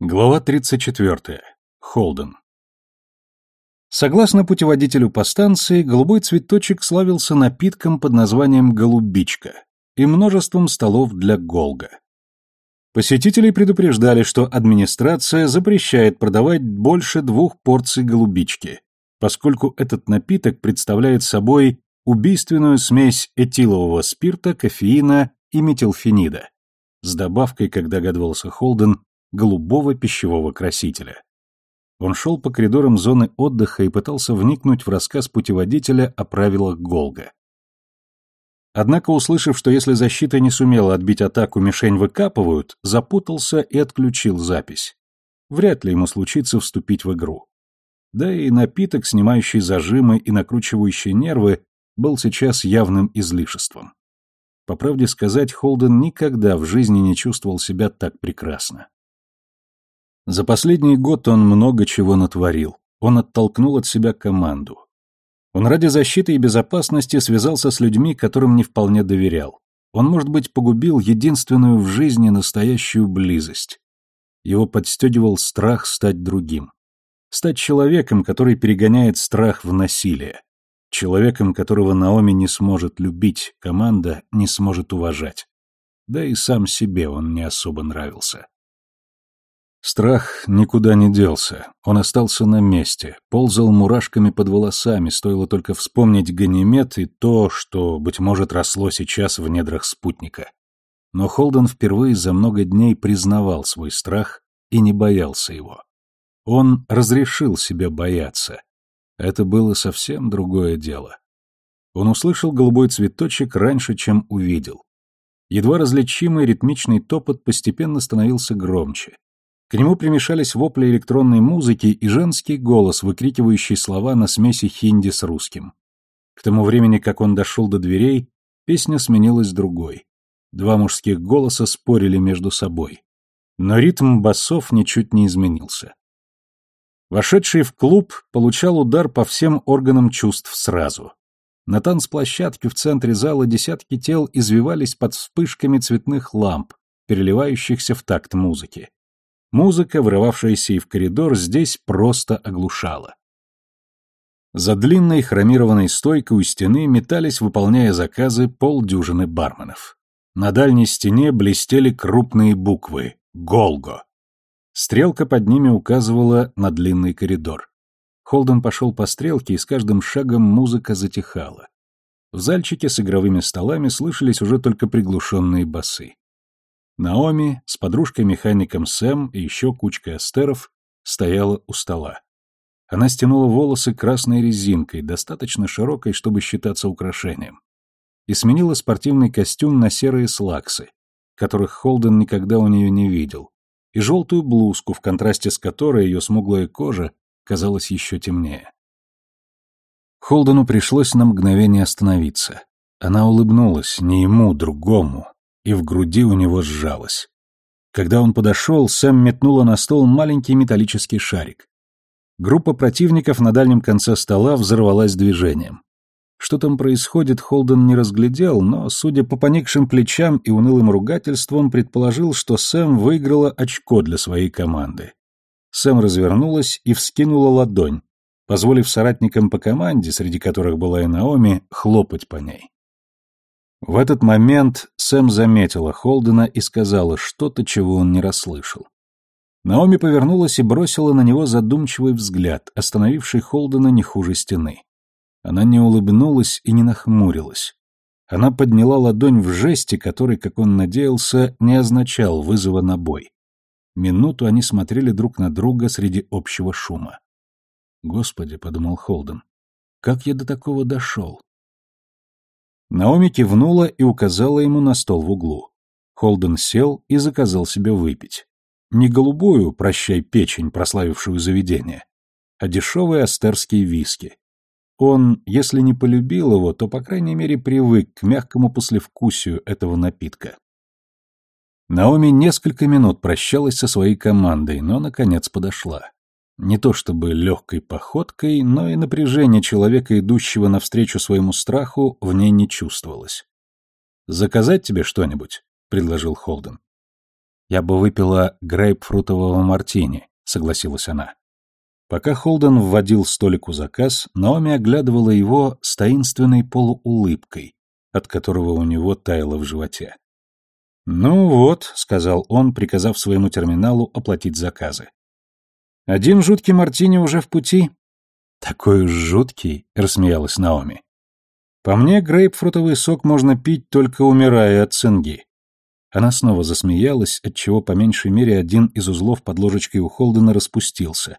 Глава 34. Холден. Согласно путеводителю по станции, голубой цветочек славился напитком под названием «голубичка» и множеством столов для голга. Посетителей предупреждали, что администрация запрещает продавать больше двух порций голубички, поскольку этот напиток представляет собой убийственную смесь этилового спирта, кофеина и метилфенида. С добавкой, как догадывался Холден, голубого пищевого красителя. Он шел по коридорам зоны отдыха и пытался вникнуть в рассказ путеводителя о правилах Голга. Однако, услышав, что если защита не сумела отбить атаку, мишень выкапывают, запутался и отключил запись. Вряд ли ему случится вступить в игру. Да и напиток, снимающий зажимы и накручивающий нервы, был сейчас явным излишеством. По правде сказать, Холден никогда в жизни не чувствовал себя так прекрасно. За последний год он много чего натворил. Он оттолкнул от себя команду. Он ради защиты и безопасности связался с людьми, которым не вполне доверял. Он, может быть, погубил единственную в жизни настоящую близость. Его подстегивал страх стать другим. Стать человеком, который перегоняет страх в насилие. Человеком, которого Наоми не сможет любить, команда не сможет уважать. Да и сам себе он не особо нравился. Страх никуда не делся, он остался на месте, ползал мурашками под волосами, стоило только вспомнить Ганимед и то, что, быть может, росло сейчас в недрах спутника. Но Холден впервые за много дней признавал свой страх и не боялся его. Он разрешил себе бояться. Это было совсем другое дело. Он услышал голубой цветочек раньше, чем увидел. Едва различимый ритмичный топот постепенно становился громче. К нему примешались вопли электронной музыки и женский голос, выкрикивающий слова на смеси хинди с русским. К тому времени, как он дошел до дверей, песня сменилась другой. Два мужских голоса спорили между собой. Но ритм басов ничуть не изменился. Вошедший в клуб получал удар по всем органам чувств сразу. На танцплощадке в центре зала десятки тел извивались под вспышками цветных ламп, переливающихся в такт музыки. Музыка, врывавшаяся и в коридор, здесь просто оглушала. За длинной хромированной стойкой у стены метались, выполняя заказы, полдюжины барменов. На дальней стене блестели крупные буквы «Голго». Стрелка под ними указывала на длинный коридор. Холден пошел по стрелке, и с каждым шагом музыка затихала. В зальчике с игровыми столами слышались уже только приглушенные басы. Наоми с подружкой-механиком Сэм и еще кучкой астеров стояла у стола. Она стянула волосы красной резинкой, достаточно широкой, чтобы считаться украшением, и сменила спортивный костюм на серые слаксы, которых Холден никогда у нее не видел, и желтую блузку, в контрасте с которой ее смуглая кожа казалась еще темнее. Холдену пришлось на мгновение остановиться. Она улыбнулась, не ему, другому, и в груди у него сжалось. Когда он подошел, Сэм метнула на стол маленький металлический шарик. Группа противников на дальнем конце стола взорвалась движением. Что там происходит, Холден не разглядел, но, судя по поникшим плечам и унылым ругательствам, предположил, что Сэм выиграла очко для своей команды. Сэм развернулась и вскинула ладонь, позволив соратникам по команде, среди которых была и Наоми, хлопать по ней. В этот момент Сэм заметила Холдена и сказала что-то, чего он не расслышал. Наоми повернулась и бросила на него задумчивый взгляд, остановивший Холдена не хуже стены. Она не улыбнулась и не нахмурилась. Она подняла ладонь в жесте, который, как он надеялся, не означал вызова на бой. Минуту они смотрели друг на друга среди общего шума. «Господи», — подумал Холден, — «как я до такого дошел?» Наоми кивнула и указала ему на стол в углу. Холден сел и заказал себе выпить. Не голубую, прощай, печень, прославившую заведение, а дешевые астерские виски. Он, если не полюбил его, то, по крайней мере, привык к мягкому послевкусию этого напитка. Наоми несколько минут прощалась со своей командой, но, наконец, подошла. Не то чтобы легкой походкой, но и напряжение человека, идущего навстречу своему страху, в ней не чувствовалось. «Заказать тебе что-нибудь?» — предложил Холден. Я бы выпила грейпфрутового мартини, согласилась она. Пока Холден вводил столику заказ, Наоми оглядывала его с таинственной полуулыбкой, от которого у него таяло в животе. «Ну вот», — сказал он, приказав своему терминалу оплатить заказы. «Один жуткий мартини уже в пути». «Такой уж жуткий», — рассмеялась Наоми. «По мне, грейпфрутовый сок можно пить, только умирая от цинги». Она снова засмеялась, отчего по меньшей мере один из узлов под ложечкой у Холдена распустился,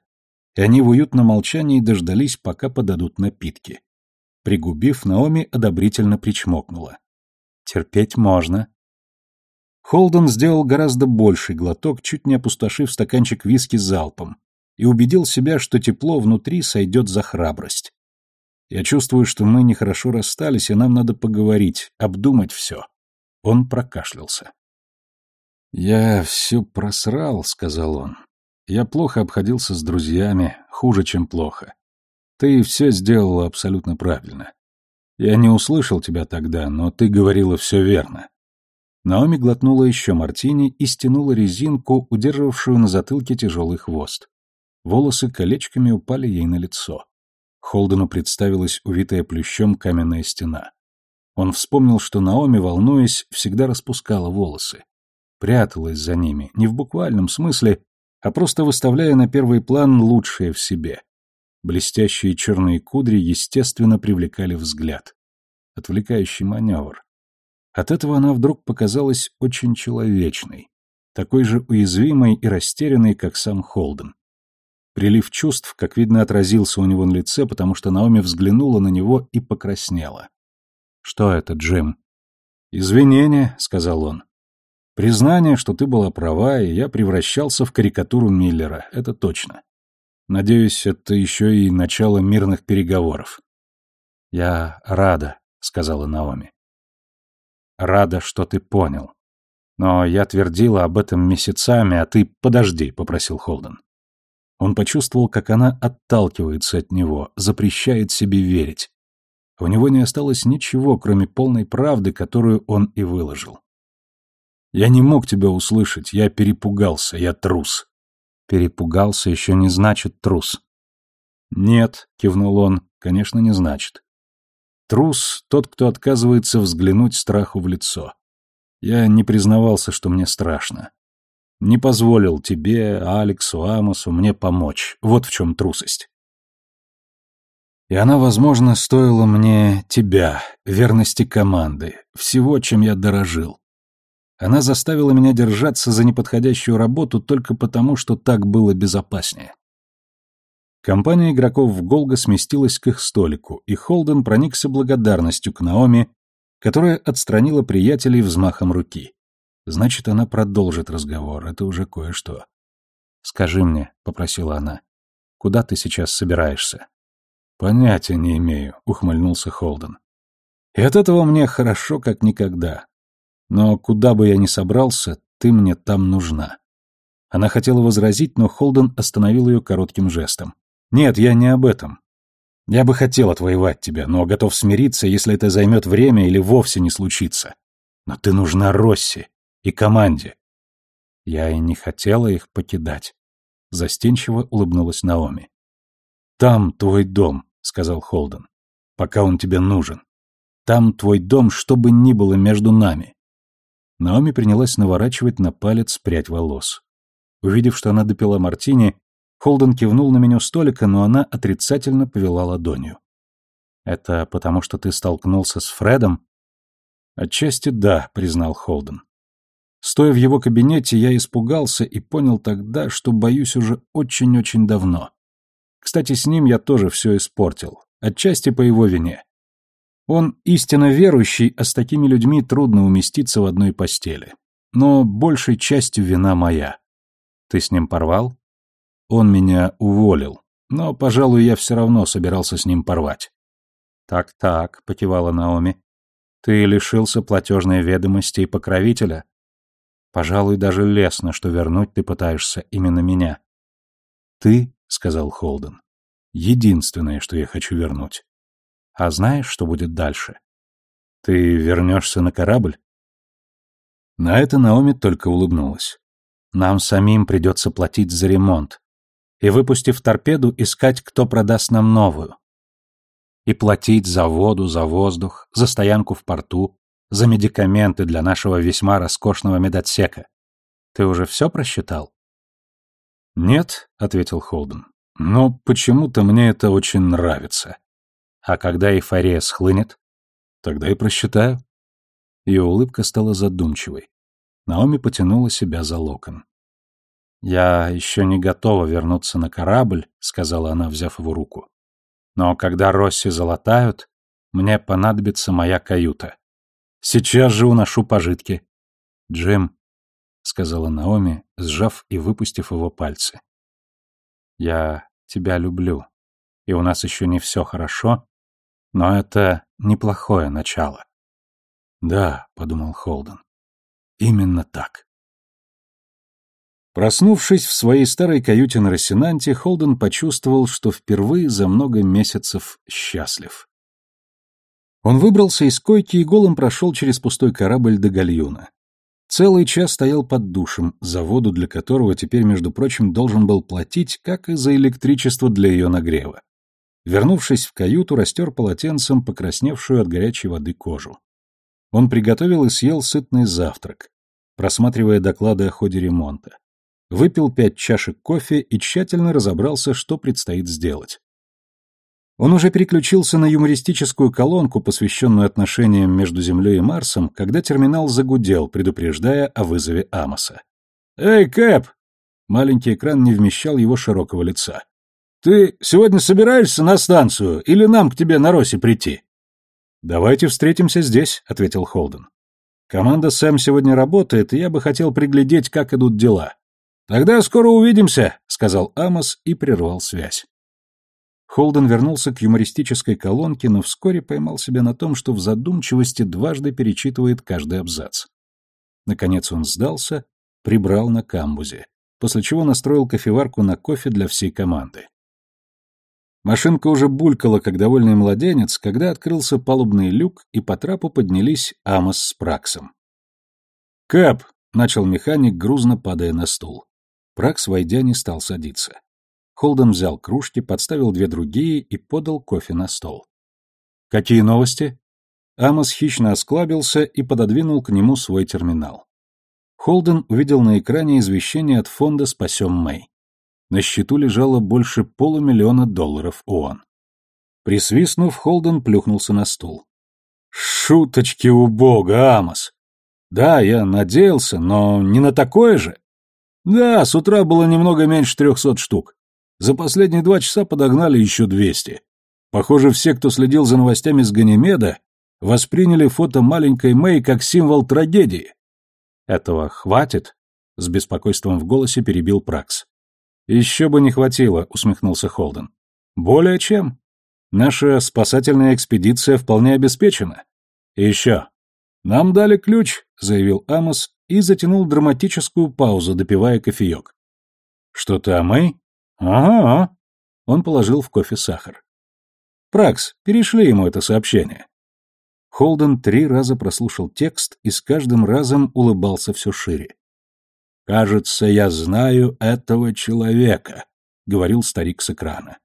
и они в уютном молчании дождались, пока подадут напитки. Пригубив, Наоми одобрительно причмокнула. «Терпеть можно». Холден сделал гораздо больший глоток, чуть не опустошив стаканчик виски залпом, и убедил себя, что тепло внутри сойдет за храбрость. Я чувствую, что мы нехорошо расстались, и нам надо поговорить, обдумать все. Он прокашлялся. «Я все просрал», — сказал он. Я плохо обходился с друзьями, хуже, чем плохо. Ты все сделала абсолютно правильно. Я не услышал тебя тогда, но ты говорила все верно. Наоми глотнула еще мартини и стянула резинку, удерживавшую на затылке тяжелый хвост. Волосы колечками упали ей на лицо. Холдену представилась увитая плющом каменная стена. Он вспомнил, что Наоми, волнуясь, всегда распускала волосы. Пряталась за ними, не в буквальном смысле, а просто выставляя на первый план лучшее в себе. Блестящие черные кудри естественно привлекали взгляд. Отвлекающий маневр. От этого она вдруг показалась очень человечной, такой же уязвимой и растерянной, как сам Холден. Прилив чувств, как видно, отразился у него на лице, потому что Наоми взглянула на него и покраснела. «Что это, Джим?» «Извинения», — сказал он. Признание, что ты была права, и я превращался в карикатуру Миллера, это точно. Надеюсь, это еще и начало мирных переговоров. Я рада, сказала Наоми. Рада, что ты понял. Но я твердила об этом месяцами, а ты подожди, попросил Холден. Он почувствовал, как она отталкивается от него, запрещает себе верить. У него не осталось ничего, кроме полной правды, которую он и выложил. Я не мог тебя услышать, я перепугался, я трус. Перепугался еще не значит трус. Нет, кивнул он, конечно, не значит. Трус — тот, кто отказывается взглянуть страху в лицо. Я не признавался, что мне страшно. Не позволил тебе, Алексу, Амосу мне помочь. Вот в чем трусость. И она, возможно, стоила мне тебя, верности команды, всего, чем я дорожил. Она заставила меня держаться за неподходящую работу только потому, что так было безопаснее. Компания игроков в Голго сместилась к их столику, и Холден проникся благодарностью к Наоми, которая отстранила приятелей взмахом руки. Значит, она продолжит разговор, это уже кое-что. «Скажи мне», — попросила она, — «куда ты сейчас собираешься?» «Понятия не имею», — ухмыльнулся Холден. «И от этого мне хорошо, как никогда. Но куда бы я ни собрался, ты мне там нужна. Она хотела возразить, но Холден остановил ее коротким жестом. Нет, я не об этом. Я бы хотел отвоевать тебя, но готов смириться, если это займет время или вовсе не случится. Но ты нужна Росси и команде. Я и не хотела их покидать. Застенчиво улыбнулась Наоми. Там твой дом, сказал Холден. Пока он тебе нужен. Там твой дом, что бы ни было между нами. Наоми принялась наворачивать на палец прядь волос. Увидев, что она допила мартини, Холден кивнул на меню столика, но она отрицательно повела ладонью. «Это потому, что ты столкнулся с Фредом?» «Отчасти да», — признал Холден. Стоя в его кабинете, я испугался и понял тогда, что боюсь уже очень-очень давно. Кстати, с ним я тоже все испортил, отчасти по его вине. Он истинно верующий, а с такими людьми трудно уместиться в одной постели. Но большей частью вина моя. Ты с ним порвал? Он меня уволил, но, пожалуй, я все равно собирался с ним порвать. Так-так, покивала Наоми. Ты лишился платежной ведомости и покровителя? Пожалуй, даже лестно, что вернуть ты пытаешься именно меня. Ты, сказал Холден, единственное, что я хочу вернуть. А знаешь, что будет дальше? Ты вернешься на корабль? На это Наоми только улыбнулась. нам самим придется платить за ремонт. И, выпустив торпеду, искать, кто продаст нам новую. И платить за воду, за воздух, за стоянку в порту, за медикаменты для нашего весьма роскошного медотсека. Ты уже все просчитал? Нет, ответил Холден. Но почему-то мне это очень нравится. А когда эйфория схлынет, тогда и просчитаю. Ее улыбка стала задумчивой. Наоми потянула себя за локон. «Я еще не готова вернуться на корабль», — сказала она, взяв его руку. «Но когда Росси залатают, мне понадобится моя каюта. Сейчас же уношу пожитки». «Джим», — сказала Наоми, сжав и выпустив его пальцы. «Я тебя люблю, и у нас еще не все хорошо, но это неплохое начало». «Да», — подумал Холден, — «именно так». Проснувшись в своей старой каюте на Рассенанте, Холден почувствовал, что впервые за много месяцев счастлив. Он выбрался из койки и голым прошел через пустой корабль до гальюна. Целый час стоял под душем, за воду для которого теперь, между прочим, должен был платить, как и за электричество для ее нагрева. Вернувшись в каюту, растер полотенцем покрасневшую от горячей воды кожу. Он приготовил и съел сытный завтрак, просматривая доклады о ходе ремонта выпил пять чашек кофе и тщательно разобрался, что предстоит сделать. Он уже переключился на юмористическую колонку, посвященную отношениям между Землей и Марсом, когда терминал загудел, предупреждая о вызове Амоса. «Эй, Кэп!» Маленький экран не вмещал его широкого лица. «Ты сегодня собираешься на станцию или нам к тебе на Росе прийти?» «Давайте встретимся здесь», — ответил Холден. «Команда Сэм сегодня работает, и я бы хотел приглядеть, как идут дела. «Тогда скоро увидимся», — сказал Амос и прервал связь. Холден вернулся к юмористической колонке, но вскоре поймал себя на том, что в задумчивости дважды перечитывает каждый абзац. Наконец он сдался, прибрал на камбузе, после чего настроил кофеварку на кофе для всей команды. Машинка уже булькала, как довольный младенец, когда открылся палубный люк, и по трапу поднялись Амос с Праксом. «Кэп!» — начал механик, грузно падая на стул. Пракс, войдя, не стал садиться. Холден взял кружки, подставил две другие и подал кофе на стол. «Какие новости?» Амос хищно осклабился и пододвинул к нему свой терминал. Холден увидел на экране извещение от фонда «Спасем Мэй». На счету лежало больше полумиллиона долларов ООН. Присвистнув, Холден плюхнулся на стул. «Шуточки у бога, Амос! Да, я надеялся, но не на такое же!» Да, с утра было немного меньше трехсот штук. За последние два часа подогнали еще двести. Похоже, все, кто следил за новостями с Ганимеда, восприняли фото маленькой Мэй как символ трагедии. Этого хватит? С беспокойством в голосе перебил Пракс. Еще бы не хватило, усмехнулся Холден. Более чем. Наша спасательная экспедиция вполне обеспечена. И еще. Нам дали ключ, заявил Амос и затянул драматическую паузу, допивая кофеек. «Что-то о Мэй?» «Ага». Он положил в кофе сахар. «Пракс, перешли ему это сообщение». Холден три раза прослушал текст и с каждым разом улыбался все шире. «Кажется, я знаю этого человека», — говорил старик с экрана.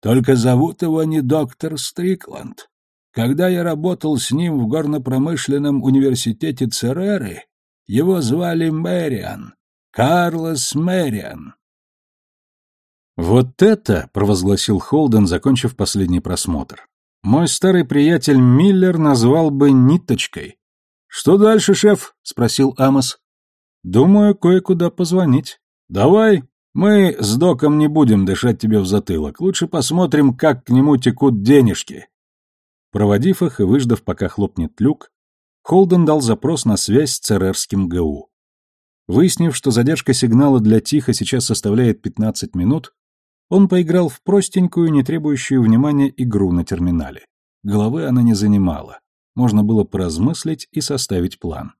«Только зовут его не доктор Стрикланд. Когда я работал с ним в горно-промышленном университете Цереры, его звали Мэриан, Карлос Мэриан. «Вот это», — провозгласил Холден, закончив последний просмотр, — «мой старый приятель Миллер назвал бы ниточкой». «Что дальше, шеф?» — спросил Амос. «Думаю, кое-куда позвонить». «Давай. Мы с доком не будем дышать тебе в затылок. Лучше посмотрим, как к нему текут денежки». Проводив их и выждав, пока хлопнет люк, Холден дал запрос на связь с Церерским ГУ. Выяснив, что задержка сигнала для Тихо сейчас составляет 15 минут, он поиграл в простенькую, не требующую внимания игру на терминале. Головы она не занимала. Можно было поразмыслить и составить план.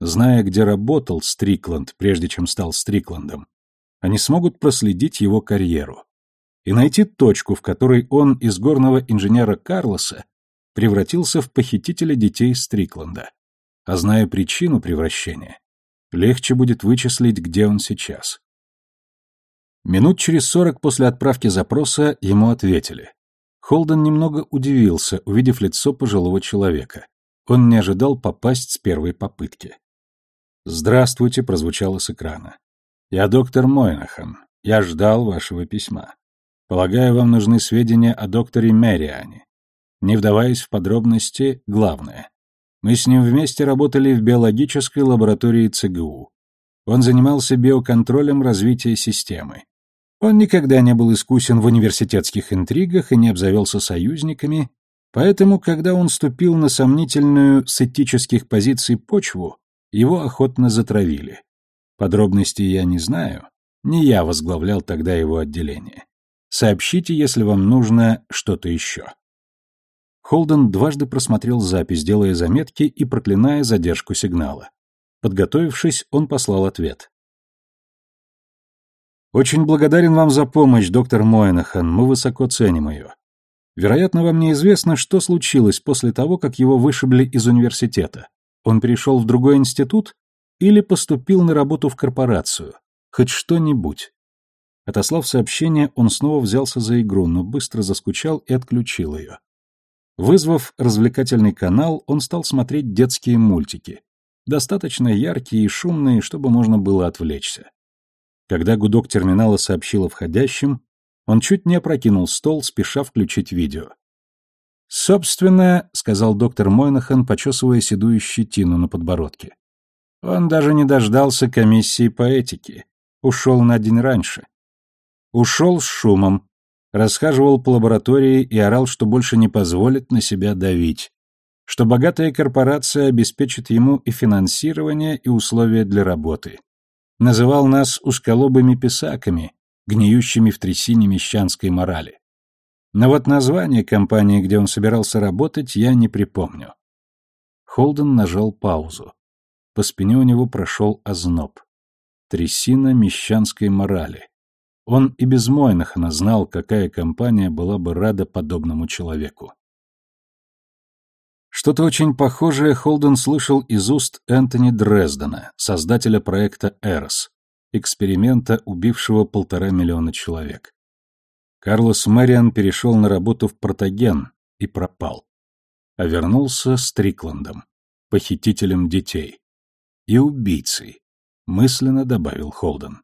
Зная, где работал Стрикланд, прежде чем стал Стрикландом, они смогут проследить его карьеру и найти точку, в которой он из горного инженера Карлоса превратился в похитителя детей Стрикленда. А зная причину превращения, Легче будет вычислить, где он сейчас. Минут через сорок после отправки запроса ему ответили. Холден немного удивился, увидев лицо пожилого человека. Он не ожидал попасть с первой попытки. «Здравствуйте», — прозвучало с экрана. «Я доктор Мойнахан. Я ждал вашего письма. Полагаю, вам нужны сведения о докторе Мэриане. Не вдаваясь в подробности, главное. Мы с ним вместе работали в биологической лаборатории ЦГУ. Он занимался биоконтролем развития системы. Он никогда не был искусен в университетских интригах и не обзавелся союзниками, поэтому, когда он ступил на сомнительную с этических позиций почву, его охотно затравили. Подробностей я не знаю, не я возглавлял тогда его отделение. Сообщите, если вам нужно что-то еще. Холден дважды просмотрел запись, делая заметки и проклиная задержку сигнала. Подготовившись, он послал ответ. Очень благодарен вам за помощь, доктор Моэнахан, мы высоко ценим ее. Вероятно, вам неизвестно, что случилось после того, как его вышибли из университета. Он перешел в другой институт или поступил на работу в корпорацию? Хоть что-нибудь. Отослав сообщение, он снова взялся за игру, но быстро заскучал и отключил ее. Вызвав развлекательный канал, он стал смотреть детские мультики. Достаточно яркие и шумные, чтобы можно было отвлечься. Когда гудок терминала сообщил о входящем, он чуть не опрокинул стол, спеша включить видео. «Собственно», — сказал доктор Мойнахан, почесывая седую щетину на подбородке, «он даже не дождался комиссии по этике. Ушел на день раньше. Ушел с шумом, расхаживал по лаборатории и орал, что больше не позволит на себя давить, что богатая корпорация обеспечит ему и финансирование, и условия для работы называл нас усколобыми писаками, гниющими в трясине мещанской морали. Но вот название компании, где он собирался работать, я не припомню. Холден нажал паузу. По спине у него прошел озноб. Трясина мещанской морали. Он и без Мойнахана знал, какая компания была бы рада подобному человеку. Что-то очень похожее Холден слышал из уст Энтони Дрездена, создателя проекта «Эрос», эксперимента, убившего полтора миллиона человек. Карлос Мэриан перешел на работу в Протоген и пропал. А вернулся Стрикландом, похитителем детей. И убийцей, мысленно добавил Холден.